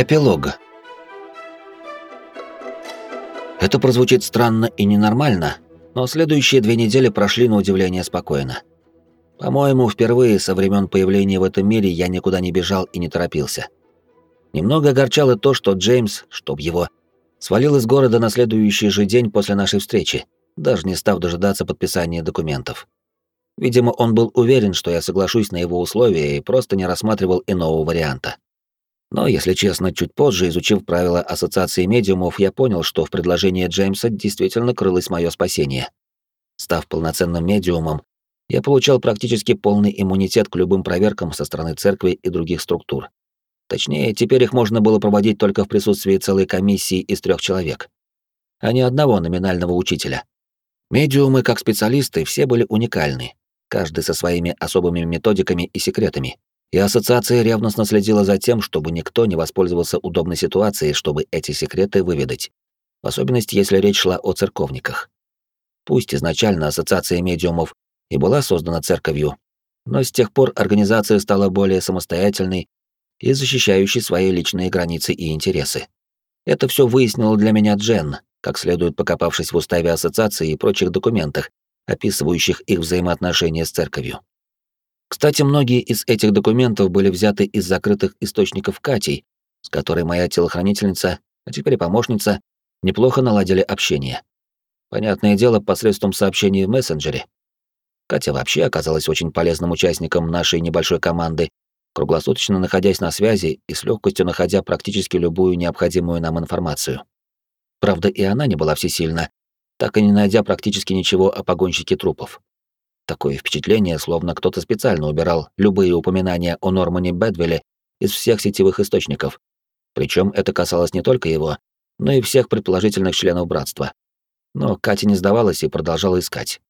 Эпилог. Это прозвучит странно и ненормально, но следующие две недели прошли на удивление спокойно. По-моему, впервые со времен появления в этом мире я никуда не бежал и не торопился. Немного огорчало то, что Джеймс, чтоб его, свалил из города на следующий же день после нашей встречи, даже не став дожидаться подписания документов. Видимо, он был уверен, что я соглашусь на его условия и просто не рассматривал иного варианта. Но, если честно, чуть позже, изучив правила Ассоциации медиумов, я понял, что в предложении Джеймса действительно крылось мое спасение. Став полноценным медиумом, я получал практически полный иммунитет к любым проверкам со стороны церкви и других структур. Точнее, теперь их можно было проводить только в присутствии целой комиссии из трех человек, а не одного номинального учителя. Медиумы, как специалисты, все были уникальны, каждый со своими особыми методиками и секретами, и ассоциация ревностно следила за тем, чтобы никто не воспользовался удобной ситуацией, чтобы эти секреты выведать. В особенности, если речь шла о церковниках. Пусть изначально ассоциация медиумов и была создана церковью, но с тех пор организация стала более самостоятельной и защищающей свои личные границы и интересы. Это все выяснило для меня Джен, как следует покопавшись в уставе ассоциации и прочих документах, описывающих их взаимоотношения с церковью. Кстати, многие из этих документов были взяты из закрытых источников Катей, с которой моя телохранительница, а теперь помощница, неплохо наладили общение. Понятное дело, посредством сообщений в мессенджере. Катя вообще оказалась очень полезным участником нашей небольшой команды, круглосуточно находясь на связи и с легкостью находя практически любую необходимую нам информацию. Правда, и она не была всесильна, так и не найдя практически ничего о погонщике трупов. Такое впечатление, словно кто-то специально убирал любые упоминания о Нормане Бэдвилле из всех сетевых источников. Причем это касалось не только его, но и всех предположительных членов братства. Но Катя не сдавалась и продолжала искать.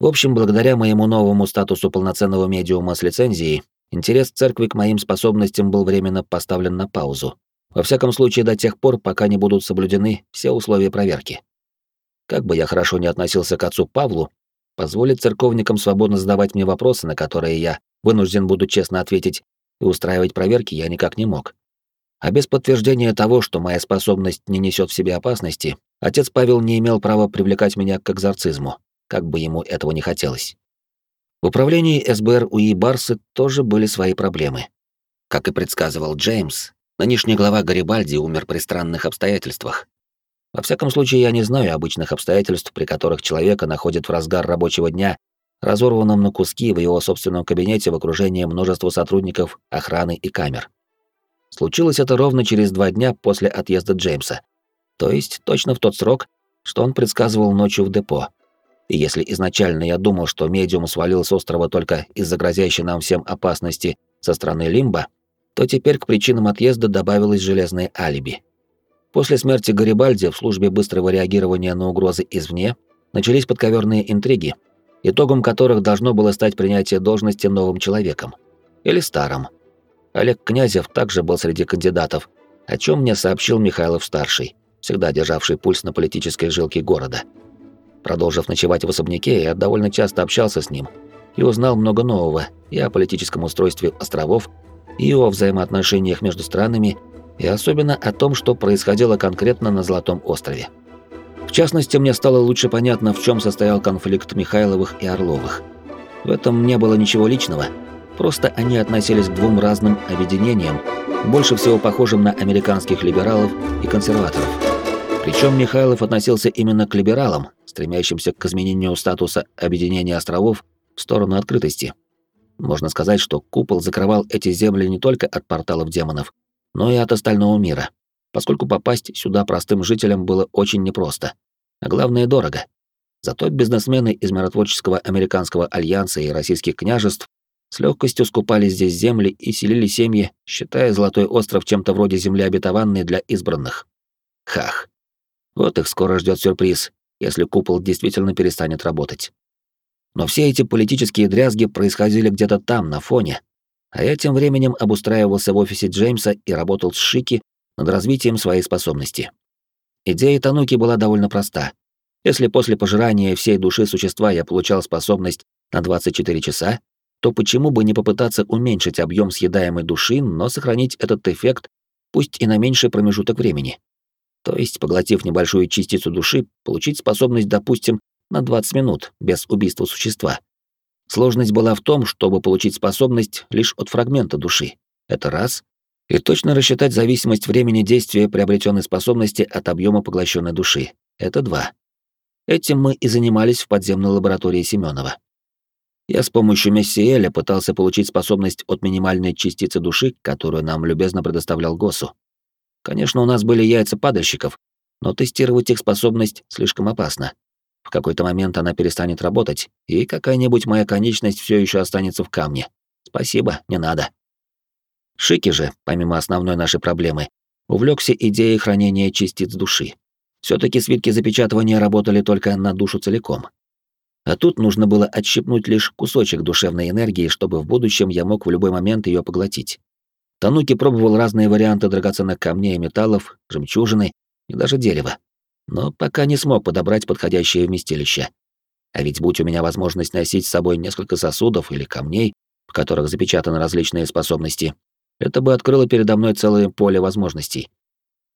В общем, благодаря моему новому статусу полноценного медиума с лицензией, интерес церкви к моим способностям был временно поставлен на паузу. Во всяком случае, до тех пор, пока не будут соблюдены все условия проверки. Как бы я хорошо не относился к отцу Павлу, Позволить церковникам свободно задавать мне вопросы, на которые я вынужден буду честно ответить, и устраивать проверки я никак не мог. А без подтверждения того, что моя способность не несет в себе опасности, отец Павел не имел права привлекать меня к экзорцизму, как бы ему этого не хотелось. В управлении СБР УИ Барсы тоже были свои проблемы. Как и предсказывал Джеймс, нынешний глава Гарибальди умер при странных обстоятельствах, во всяком случае, я не знаю обычных обстоятельств, при которых человека находят в разгар рабочего дня, разорванном на куски в его собственном кабинете в окружении множества сотрудников, охраны и камер. Случилось это ровно через два дня после отъезда Джеймса. То есть точно в тот срок, что он предсказывал ночью в депо. И если изначально я думал, что медиум свалил с острова только из-за грозящей нам всем опасности со стороны Лимба, то теперь к причинам отъезда добавилось железное алиби. После смерти Гарибальди в службе быстрого реагирования на угрозы извне начались подковерные интриги, итогом которых должно было стать принятие должности новым человеком. Или старым. Олег Князев также был среди кандидатов, о чем мне сообщил Михайлов-старший, всегда державший пульс на политической жилке города. Продолжив ночевать в особняке, я довольно часто общался с ним и узнал много нового и о политическом устройстве островов, и о взаимоотношениях между странами, и особенно о том, что происходило конкретно на Золотом острове. В частности, мне стало лучше понятно, в чем состоял конфликт Михайловых и Орловых. В этом не было ничего личного, просто они относились к двум разным объединениям, больше всего похожим на американских либералов и консерваторов. Причем Михайлов относился именно к либералам, стремящимся к изменению статуса объединения островов в сторону открытости. Можно сказать, что купол закрывал эти земли не только от порталов демонов, но и от остального мира, поскольку попасть сюда простым жителям было очень непросто, а главное дорого. Зато бизнесмены из миротворческого американского альянса и российских княжеств с легкостью скупали здесь земли и селили семьи, считая Золотой остров чем-то вроде земли обетованной для избранных. Хах. Вот их скоро ждет сюрприз, если купол действительно перестанет работать. Но все эти политические дрязги происходили где-то там, на фоне, а я тем временем обустраивался в офисе Джеймса и работал с Шики над развитием своей способности. Идея Тануки была довольно проста. Если после пожирания всей души существа я получал способность на 24 часа, то почему бы не попытаться уменьшить объем съедаемой души, но сохранить этот эффект пусть и на меньший промежуток времени. То есть, поглотив небольшую частицу души, получить способность, допустим, на 20 минут, без убийства существа. Сложность была в том, чтобы получить способность лишь от фрагмента души. Это раз. И точно рассчитать зависимость времени действия приобретенной способности от объема поглощенной души. Это два. Этим мы и занимались в подземной лаборатории Семенова. Я с помощью Мессиэля пытался получить способность от минимальной частицы души, которую нам любезно предоставлял Госу. Конечно, у нас были яйца падальщиков, но тестировать их способность слишком опасно. В какой-то момент она перестанет работать, и какая-нибудь моя конечность все еще останется в камне. Спасибо, не надо. Шики же, помимо основной нашей проблемы, увлекся идеей хранения частиц души. все таки свитки запечатывания работали только на душу целиком. А тут нужно было отщипнуть лишь кусочек душевной энергии, чтобы в будущем я мог в любой момент ее поглотить. Тануки пробовал разные варианты драгоценных камней и металлов, жемчужины и даже дерева. Но пока не смог подобрать подходящее вместилище. А ведь будь у меня возможность носить с собой несколько сосудов или камней, в которых запечатаны различные способности, это бы открыло передо мной целое поле возможностей.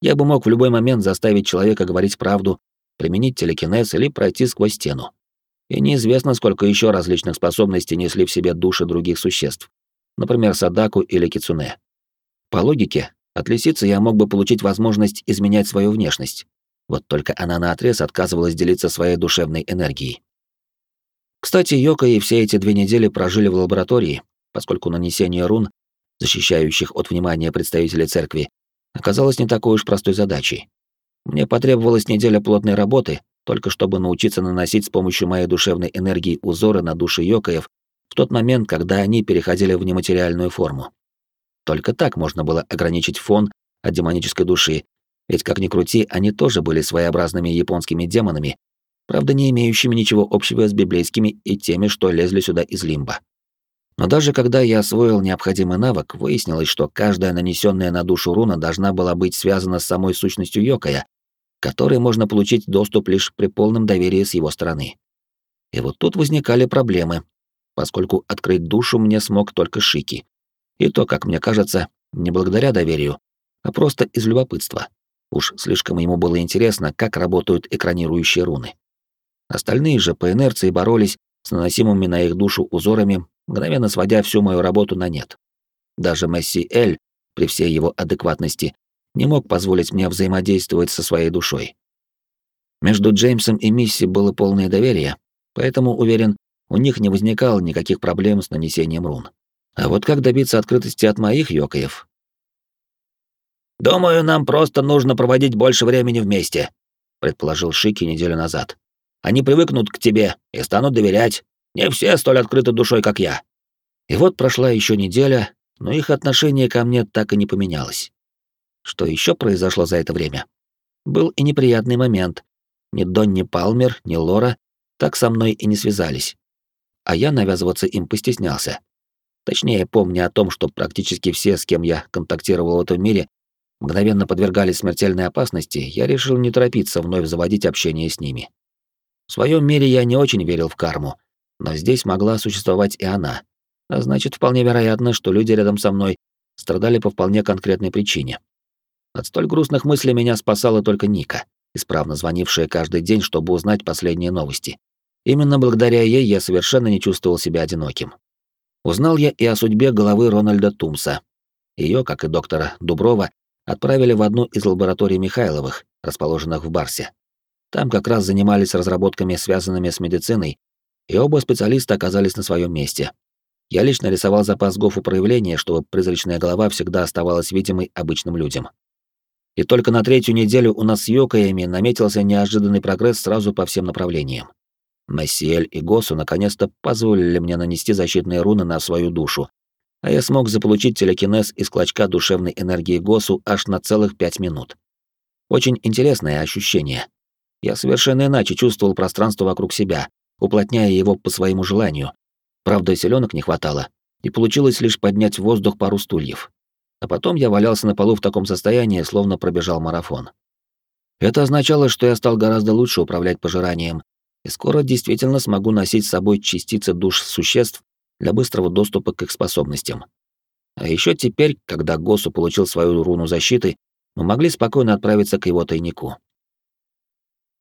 Я бы мог в любой момент заставить человека говорить правду, применить телекинез или пройти сквозь стену. И неизвестно, сколько еще различных способностей несли в себе души других существ, например, Садаку или Кицуне. По логике, от лисицы я мог бы получить возможность изменять свою внешность. Вот только она наотрез отказывалась делиться своей душевной энергией. Кстати, Йока и все эти две недели прожили в лаборатории, поскольку нанесение рун, защищающих от внимания представителей церкви, оказалось не такой уж простой задачей. Мне потребовалась неделя плотной работы, только чтобы научиться наносить с помощью моей душевной энергии узоры на души Йокаев в тот момент, когда они переходили в нематериальную форму. Только так можно было ограничить фон от демонической души, ведь как ни крути, они тоже были своеобразными японскими демонами, правда не имеющими ничего общего с библейскими и теми, что лезли сюда из лимба. Но даже когда я освоил необходимый навык, выяснилось, что каждая нанесенная на душу руна должна была быть связана с самой сущностью Йокая, которой можно получить доступ лишь при полном доверии с его стороны. И вот тут возникали проблемы, поскольку открыть душу мне смог только Шики, и то, как мне кажется, не благодаря доверию, а просто из любопытства. Уж слишком ему было интересно, как работают экранирующие руны. Остальные же по инерции боролись с наносимыми на их душу узорами, мгновенно сводя всю мою работу на нет. Даже Месси Эль, при всей его адекватности, не мог позволить мне взаимодействовать со своей душой. Между Джеймсом и Мисси было полное доверие, поэтому, уверен, у них не возникало никаких проблем с нанесением рун. А вот как добиться открытости от моих йокаев? «Думаю, нам просто нужно проводить больше времени вместе», — предположил Шики неделю назад. «Они привыкнут к тебе и станут доверять. Не все столь открыты душой, как я». И вот прошла еще неделя, но их отношение ко мне так и не поменялось. Что еще произошло за это время? Был и неприятный момент. Ни Донни Палмер, ни Лора так со мной и не связались. А я навязываться им постеснялся. Точнее, помня о том, что практически все, с кем я контактировал в этом мире, мгновенно подвергались смертельной опасности, я решил не торопиться вновь заводить общение с ними. В своем мире я не очень верил в карму, но здесь могла существовать и она. А значит, вполне вероятно, что люди рядом со мной страдали по вполне конкретной причине. От столь грустных мыслей меня спасала только Ника, исправно звонившая каждый день, чтобы узнать последние новости. Именно благодаря ей я совершенно не чувствовал себя одиноким. Узнал я и о судьбе головы Рональда Тумса. Ее, как и доктора Дуброва, отправили в одну из лабораторий Михайловых, расположенных в Барсе. Там как раз занимались разработками, связанными с медициной, и оба специалиста оказались на своем месте. Я лично рисовал запас ГОФу проявления, чтобы призрачная голова всегда оставалась видимой обычным людям. И только на третью неделю у нас с Йокаями наметился неожиданный прогресс сразу по всем направлениям. Мессиэль и Госу наконец-то позволили мне нанести защитные руны на свою душу, а я смог заполучить телекинез из клочка душевной энергии Госу аж на целых пять минут. Очень интересное ощущение. Я совершенно иначе чувствовал пространство вокруг себя, уплотняя его по своему желанию. Правда, селенок не хватало, и получилось лишь поднять в воздух пару стульев. А потом я валялся на полу в таком состоянии, словно пробежал марафон. Это означало, что я стал гораздо лучше управлять пожиранием, и скоро действительно смогу носить с собой частицы душ существ для быстрого доступа к их способностям. А еще теперь, когда Госу получил свою руну защиты, мы могли спокойно отправиться к его тайнику.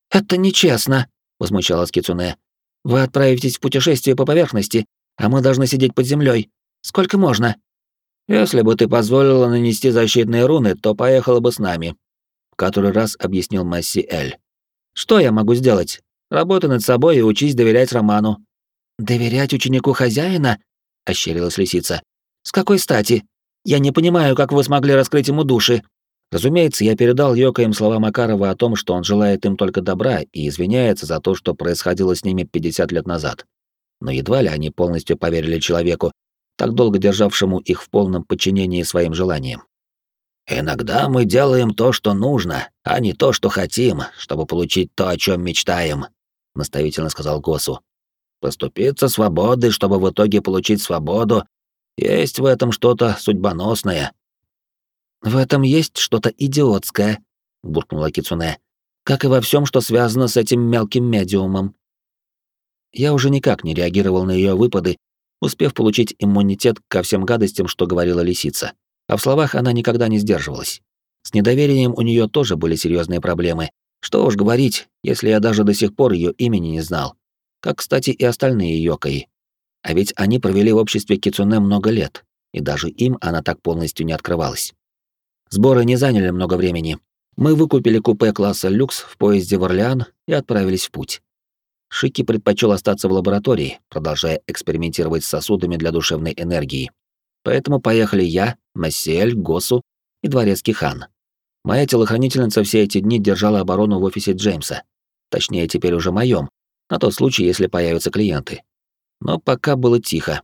«Это нечестно», — возмущалась Кицуне. «Вы отправитесь в путешествие по поверхности, а мы должны сидеть под землей. Сколько можно?» «Если бы ты позволила нанести защитные руны, то поехала бы с нами», — в который раз объяснил Масси Эль. «Что я могу сделать? Работай над собой и учись доверять Роману». «Доверять ученику хозяина?» — ощерилась лисица. «С какой стати? Я не понимаю, как вы смогли раскрыть ему души». Разумеется, я передал Йока им слова Макарова о том, что он желает им только добра и извиняется за то, что происходило с ними 50 лет назад. Но едва ли они полностью поверили человеку, так долго державшему их в полном подчинении своим желаниям. «Иногда мы делаем то, что нужно, а не то, что хотим, чтобы получить то, о чем мечтаем», — наставительно сказал Госу. «Поступиться свободой, чтобы в итоге получить свободу, есть в этом что-то судьбоносное». «В этом есть что-то идиотское», — буркнула Кицуне, «как и во всем, что связано с этим мелким медиумом». Я уже никак не реагировал на ее выпады, успев получить иммунитет ко всем гадостям, что говорила лисица. А в словах она никогда не сдерживалась. С недоверием у нее тоже были серьезные проблемы. Что уж говорить, если я даже до сих пор ее имени не знал. Как, кстати, и остальные Йокаи. А ведь они провели в обществе Кицуне много лет, и даже им она так полностью не открывалась. Сборы не заняли много времени. Мы выкупили купе класса люкс в поезде в Орлеан и отправились в путь. Шики предпочел остаться в лаборатории, продолжая экспериментировать с сосудами для душевной энергии. Поэтому поехали я, Массиэль, Госу и дворецкий хан. Моя телохранительница все эти дни держала оборону в офисе Джеймса. Точнее, теперь уже моем, на тот случай, если появятся клиенты. Но пока было тихо.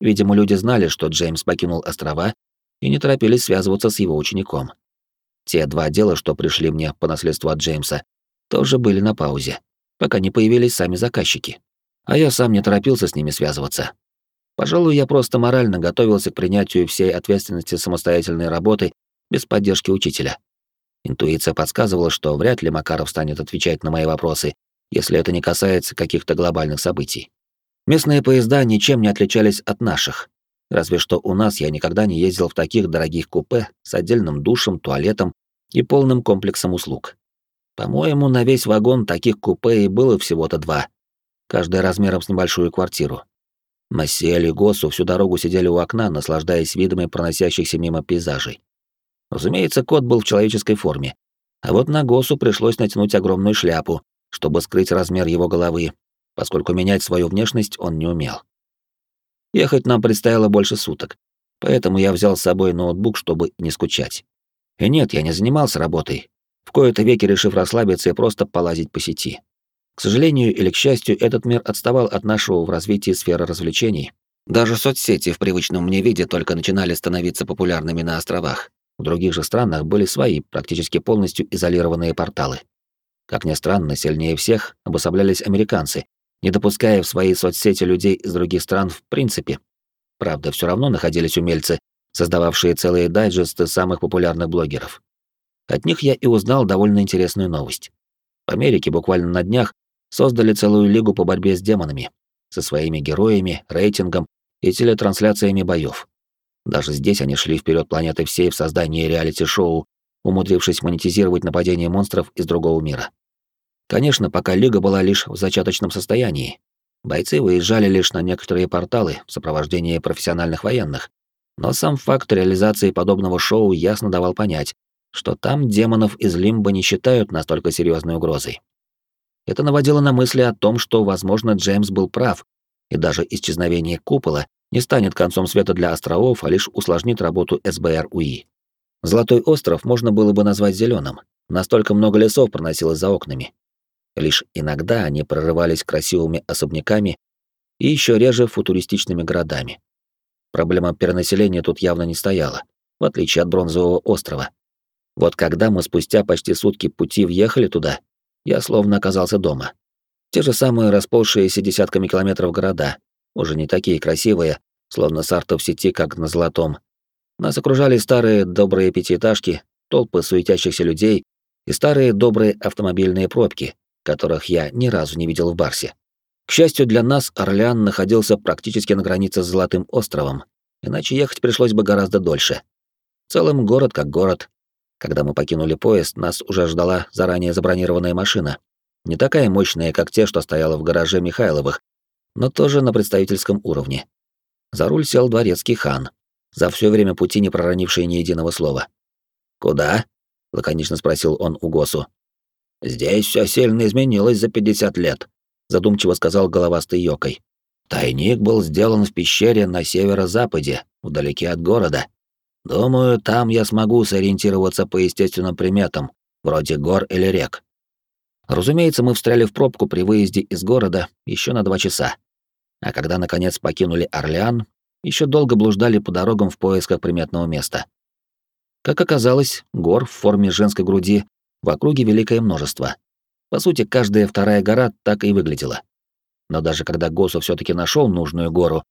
Видимо, люди знали, что Джеймс покинул острова и не торопились связываться с его учеником. Те два дела, что пришли мне по наследству от Джеймса, тоже были на паузе пока не появились сами заказчики. А я сам не торопился с ними связываться. Пожалуй, я просто морально готовился к принятию всей ответственности самостоятельной работы без поддержки учителя. Интуиция подсказывала, что вряд ли Макаров станет отвечать на мои вопросы, если это не касается каких-то глобальных событий. Местные поезда ничем не отличались от наших. Разве что у нас я никогда не ездил в таких дорогих купе с отдельным душем, туалетом и полным комплексом услуг. По-моему, на весь вагон таких купе и было всего-то два, каждый размером с небольшую квартиру. Массиэль и Госу всю дорогу сидели у окна, наслаждаясь видами проносящихся мимо пейзажей. Разумеется, кот был в человеческой форме, а вот на Госу пришлось натянуть огромную шляпу, чтобы скрыть размер его головы, поскольку менять свою внешность он не умел. Ехать нам предстояло больше суток, поэтому я взял с собой ноутбук, чтобы не скучать. И нет, я не занимался работой, в кои-то веки решив расслабиться и просто полазить по сети. К сожалению или к счастью, этот мир отставал от нашего в развитии сферы развлечений. Даже соцсети в привычном мне виде только начинали становиться популярными на островах. В других же странах были свои, практически полностью изолированные порталы. Как ни странно, сильнее всех обособлялись американцы, не допуская в свои соцсети людей из других стран в принципе. Правда, все равно находились умельцы, создававшие целые дайджесты самых популярных блогеров. От них я и узнал довольно интересную новость. В Америке буквально на днях создали целую лигу по борьбе с демонами, со своими героями, рейтингом и телетрансляциями боев. Даже здесь они шли вперед планеты всей в создании реалити-шоу, умудрившись монетизировать нападение монстров из другого мира. Конечно, пока лига была лишь в зачаточном состоянии. Бойцы выезжали лишь на некоторые порталы в сопровождении профессиональных военных, но сам факт реализации подобного шоу ясно давал понять, что там демонов из Лимба не считают настолько серьезной угрозой. Это наводило на мысли о том, что, возможно, Джеймс был прав, и даже исчезновение купола не станет концом света для островов, а лишь усложнит работу СБР УИ. Золотой остров можно было бы назвать зеленым, настолько много лесов проносилось за окнами. Лишь иногда они прорывались красивыми особняками и еще реже футуристичными городами. Проблема перенаселения тут явно не стояла, в отличие от Бронзового острова, вот когда мы спустя почти сутки пути въехали туда, я словно оказался дома. Те же самые расползшиеся десятками километров города, уже не такие красивые, словно сарта в сети, как на Золотом. Нас окружали старые добрые пятиэтажки, толпы суетящихся людей и старые добрые автомобильные пробки, которых я ни разу не видел в Барсе. К счастью для нас, Орлеан находился практически на границе с Золотым островом, иначе ехать пришлось бы гораздо дольше. В целом, город как город. Когда мы покинули поезд, нас уже ждала заранее забронированная машина. Не такая мощная, как те, что стояла в гараже Михайловых, но тоже на представительском уровне. За руль сел дворецкий хан, за все время пути не проронивший ни единого слова. «Куда?» — лаконично спросил он у Госу. «Здесь все сильно изменилось за 50 лет», — задумчиво сказал головастый Йокой. «Тайник был сделан в пещере на северо-западе, вдалеке от города. Думаю, там я смогу сориентироваться по естественным приметам, вроде гор или рек. Разумеется, мы встряли в пробку при выезде из города еще на два часа. А когда, наконец, покинули Орлеан, еще долго блуждали по дорогам в поисках приметного места. Как оказалось, гор в форме женской груди в округе великое множество. По сути, каждая вторая гора так и выглядела. Но даже когда Госу все таки нашел нужную гору,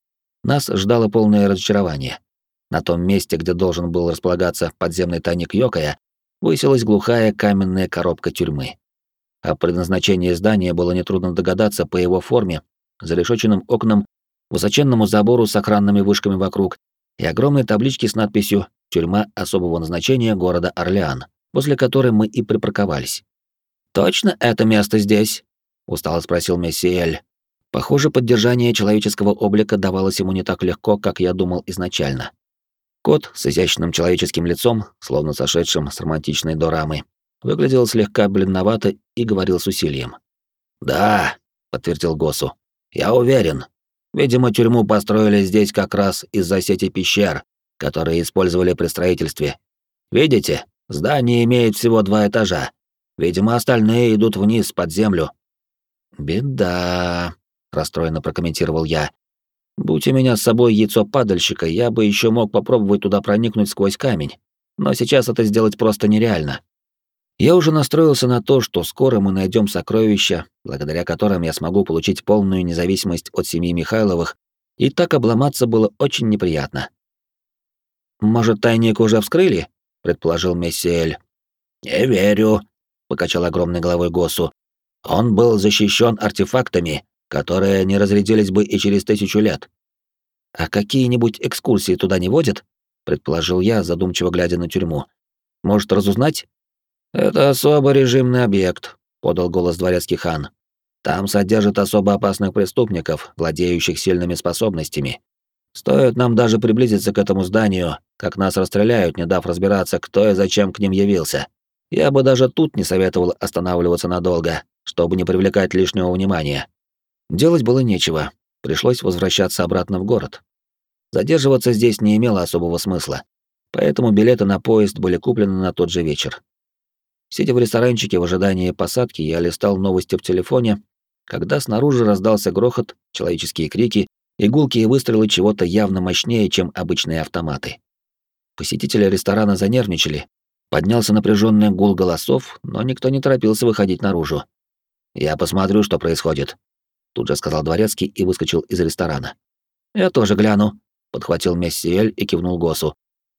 нас ждало полное разочарование. На том месте, где должен был располагаться подземный тайник Йокая, высилась глухая каменная коробка тюрьмы. О предназначении здания было нетрудно догадаться по его форме, зарешоченным окнам, высоченному забору с охранными вышками вокруг и огромной табличке с надписью «Тюрьма особого назначения города Орлеан», возле которой мы и припарковались. «Точно это место здесь?» — устало спросил Мессиэль. Похоже, поддержание человеческого облика давалось ему не так легко, как я думал изначально. Кот с изящным человеческим лицом, словно сошедшим с романтичной дорамы, выглядел слегка бледновато и говорил с усилием. «Да», — подтвердил Госу, — «я уверен. Видимо, тюрьму построили здесь как раз из-за сети пещер, которые использовали при строительстве. Видите, здание имеет всего два этажа. Видимо, остальные идут вниз под землю». «Беда», — расстроенно прокомментировал я, Будь у меня с собой яйцо падальщика, я бы еще мог попробовать туда проникнуть сквозь камень. Но сейчас это сделать просто нереально. Я уже настроился на то, что скоро мы найдем сокровища, благодаря которым я смогу получить полную независимость от семьи Михайловых, и так обломаться было очень неприятно. «Может, тайник уже вскрыли?» — предположил Мессиэль. «Не верю», — покачал огромной головой Госу. «Он был защищен артефактами, которые не разрядились бы и через тысячу лет. А какие-нибудь экскурсии туда не водят? предположил я, задумчиво глядя на тюрьму. Может, разузнать? Это особо режимный объект, подал голос дворецкий хан. Там содержат особо опасных преступников, владеющих сильными способностями. Стоит нам даже приблизиться к этому зданию, как нас расстреляют, не дав разбираться, кто и зачем к ним явился. Я бы даже тут не советовал останавливаться надолго, чтобы не привлекать лишнего внимания. Делать было нечего, пришлось возвращаться обратно в город. Задерживаться здесь не имело особого смысла, поэтому билеты на поезд были куплены на тот же вечер. Сидя в ресторанчике в ожидании посадки, я листал новости в телефоне, когда снаружи раздался грохот, человеческие крики и гулкие выстрелы чего-то явно мощнее, чем обычные автоматы. Посетители ресторана занервничали, поднялся напряженный гул голосов, но никто не торопился выходить наружу. «Я посмотрю, что происходит», тут же сказал дворецкий и выскочил из ресторана. Я тоже гляну, подхватил Мессиэль и кивнул Госу.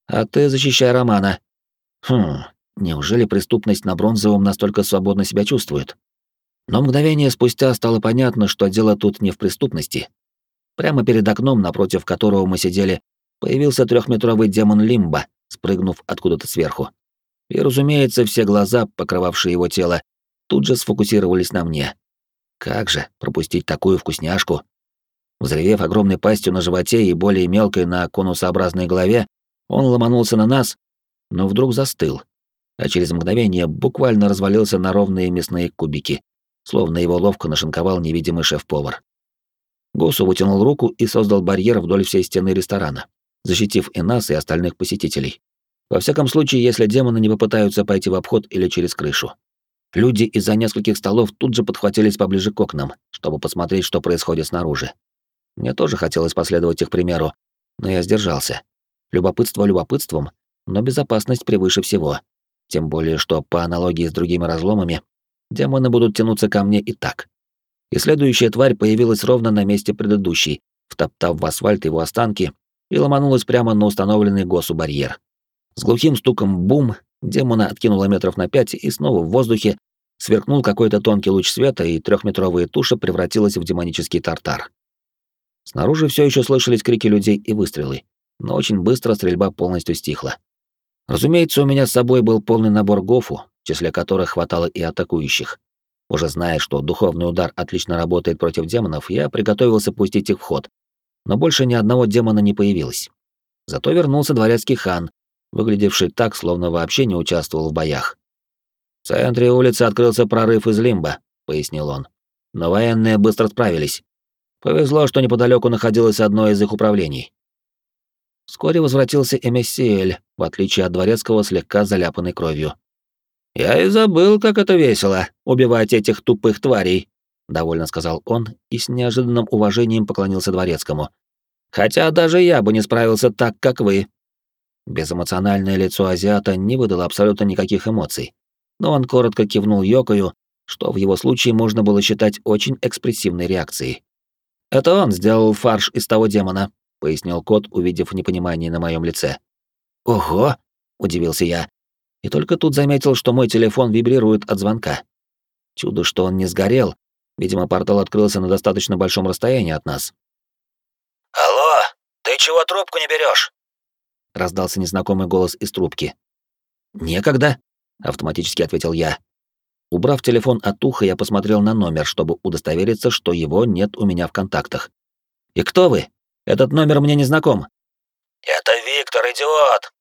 А ты защищай Романа. Хм, неужели преступность на бронзовом настолько свободно себя чувствует? Но мгновение спустя стало понятно, что дело тут не в преступности. Прямо перед окном, напротив которого мы сидели, появился трехметровый демон Лимба, спрыгнув откуда-то сверху. И, разумеется, все глаза, покрывавшие его тело, тут же сфокусировались на мне. Как же пропустить такую вкусняшку? Взревев огромной пастью на животе и более мелкой на конусообразной голове, он ломанулся на нас, но вдруг застыл, а через мгновение буквально развалился на ровные мясные кубики, словно его ловко нашинковал невидимый шеф-повар. Гусу вытянул руку и создал барьер вдоль всей стены ресторана, защитив и нас, и остальных посетителей. Во всяком случае, если демоны не попытаются пойти в обход или через крышу. Люди из-за нескольких столов тут же подхватились поближе к окнам, чтобы посмотреть, что происходит снаружи. Мне тоже хотелось последовать их примеру, но я сдержался. Любопытство любопытством, но безопасность превыше всего. Тем более, что по аналогии с другими разломами, демоны будут тянуться ко мне и так. И следующая тварь появилась ровно на месте предыдущей, втоптав в асфальт его останки и ломанулась прямо на установленный госу барьер. С глухим стуком бум Демона откинуло метров на пять, и снова в воздухе сверкнул какой-то тонкий луч света, и трехметровая туша превратилась в демонический тартар. Снаружи все еще слышались крики людей и выстрелы, но очень быстро стрельба полностью стихла. Разумеется, у меня с собой был полный набор гофу, в числе которых хватало и атакующих. Уже зная, что духовный удар отлично работает против демонов, я приготовился пустить их в ход. Но больше ни одного демона не появилось. Зато вернулся дворецкий хан, выглядевший так, словно вообще не участвовал в боях. «В центре улицы открылся прорыв из лимба», — пояснил он. «Но военные быстро справились. Повезло, что неподалеку находилось одно из их управлений. Вскоре возвратился Эмессиэль, в отличие от дворецкого, слегка заляпанной кровью. «Я и забыл, как это весело — убивать этих тупых тварей», — довольно сказал он и с неожиданным уважением поклонился дворецкому. «Хотя даже я бы не справился так, как вы». Безэмоциональное лицо азиата не выдало абсолютно никаких эмоций, но он коротко кивнул Йокою, что в его случае можно было считать очень экспрессивной реакцией. «Это он сделал фарш из того демона», — пояснил кот, увидев непонимание на моем лице. «Ого!» — удивился я. И только тут заметил, что мой телефон вибрирует от звонка. Чудо, что он не сгорел. Видимо, портал открылся на достаточно большом расстоянии от нас. «Алло, ты чего трубку не берешь? раздался незнакомый голос из трубки. «Некогда», — автоматически ответил я. Убрав телефон от уха, я посмотрел на номер, чтобы удостовериться, что его нет у меня в контактах. «И кто вы?» Этот номер мне не знаком». «Это Виктор, идиот!»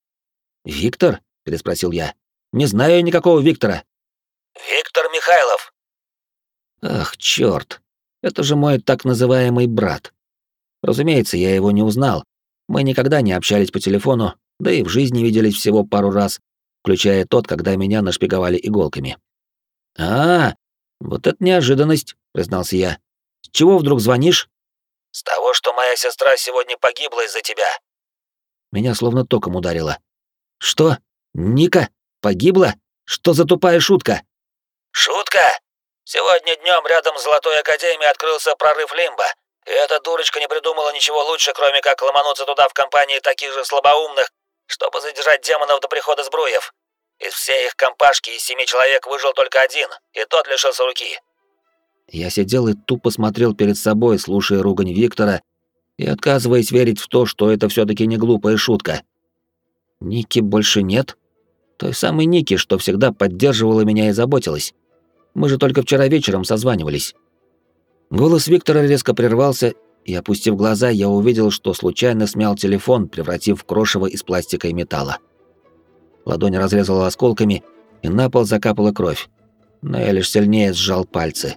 «Виктор?» — переспросил я. «Не знаю никакого Виктора». «Виктор Михайлов». «Ах, чёрт! Это же мой так называемый брат. Разумеется, я его не узнал. Мы никогда не общались по телефону, да и в жизни виделись всего пару раз, включая тот, когда меня нашпиговали иголками. «А, вот это неожиданность», — признался я. «С чего вдруг звонишь?» С того, что моя сестра сегодня погибла из-за тебя. Меня словно током ударило. Что? Ника? Погибла? Что за тупая шутка? Шутка? Сегодня днем рядом с Золотой Академией открылся прорыв Лимба. И эта дурочка не придумала ничего лучше, кроме как ломануться туда в компании таких же слабоумных, чтобы задержать демонов до прихода сбруев. Из всей их компашки из семи человек выжил только один, и тот лишился руки. Я сидел и тупо смотрел перед собой, слушая ругань Виктора и отказываясь верить в то, что это все таки не глупая шутка. Ники больше нет? Той самой Ники, что всегда поддерживала меня и заботилась. Мы же только вчера вечером созванивались. Голос Виктора резко прервался, и, опустив глаза, я увидел, что случайно смял телефон, превратив в крошево из пластика и металла. Ладонь разрезала осколками, и на пол закапала кровь. Но я лишь сильнее сжал пальцы.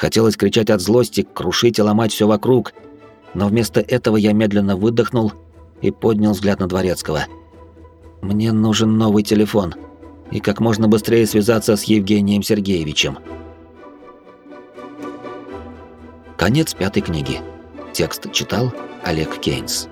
Хотелось кричать от злости, крушить и ломать все вокруг, но вместо этого я медленно выдохнул и поднял взгляд на Дворецкого. Мне нужен новый телефон и как можно быстрее связаться с Евгением Сергеевичем. Конец пятой книги. Текст читал Олег Кейнс.